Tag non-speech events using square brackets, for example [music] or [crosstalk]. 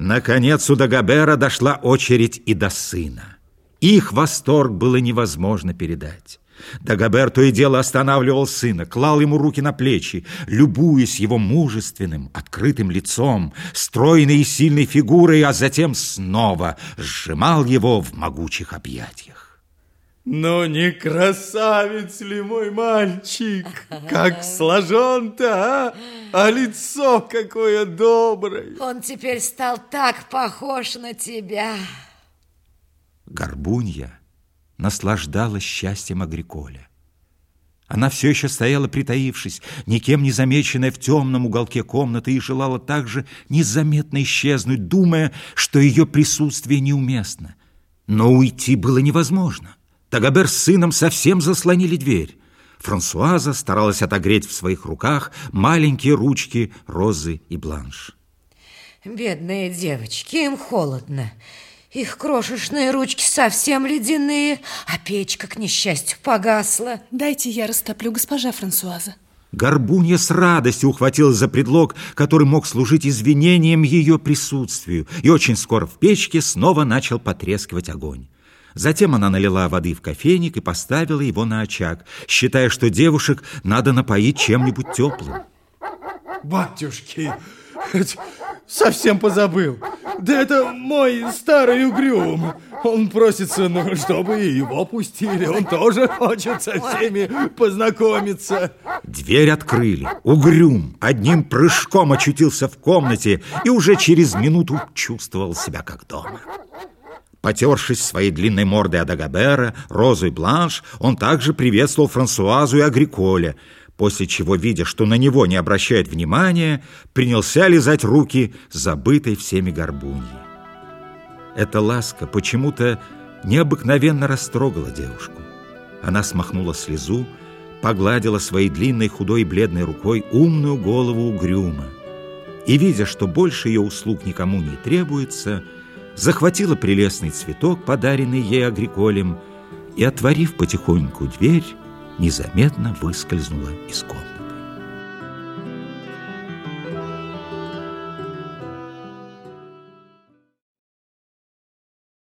Наконец у Дагобера дошла очередь и до сына. Их восторг было невозможно передать. Дагобер то и дело останавливал сына, клал ему руки на плечи, любуясь его мужественным, открытым лицом, стройной и сильной фигурой, а затем снова сжимал его в могучих объятиях. Ну, не красавец ли мой мальчик? Как [laughs] сложен-то, а? А лицо какое доброе. Он теперь стал так похож на тебя. Горбунья наслаждалась счастьем Агриколя. Она все еще стояла, притаившись, никем не замеченная в темном уголке комнаты, и желала также незаметно исчезнуть, думая, что ее присутствие неуместно. Но уйти было невозможно. Тагабер с сыном совсем заслонили дверь. Франсуаза старалась отогреть в своих руках маленькие ручки Розы и Бланш. Бедные девочки, им холодно. Их крошечные ручки совсем ледяные, а печка, к несчастью, погасла. Дайте я растоплю, госпожа Франсуаза. Горбунья с радостью ухватилась за предлог, который мог служить извинением ее присутствию, и очень скоро в печке снова начал потрескивать огонь. Затем она налила воды в кофейник и поставила его на очаг, считая, что девушек надо напоить чем-нибудь теплым. Батюшки, совсем позабыл. Да это мой старый угрюм. Он просится, ну, чтобы его пустили. Он тоже хочет со всеми познакомиться. Дверь открыли. Угрюм одним прыжком очутился в комнате и уже через минуту чувствовал себя как дома. Потершись своей длинной мордой Адагабера, Розу и Бланш, он также приветствовал Франсуазу и Агриколя, после чего, видя, что на него не обращают внимания, принялся лизать руки забытой всеми горбуньи. Эта ласка почему-то необыкновенно растрогала девушку. Она смахнула слезу, погладила своей длинной, худой бледной рукой умную голову угрюма и, видя, что больше ее услуг никому не требуется, захватила прелестный цветок, подаренный ей Агриколем, и, отворив потихоньку дверь, незаметно выскользнула из комнаты.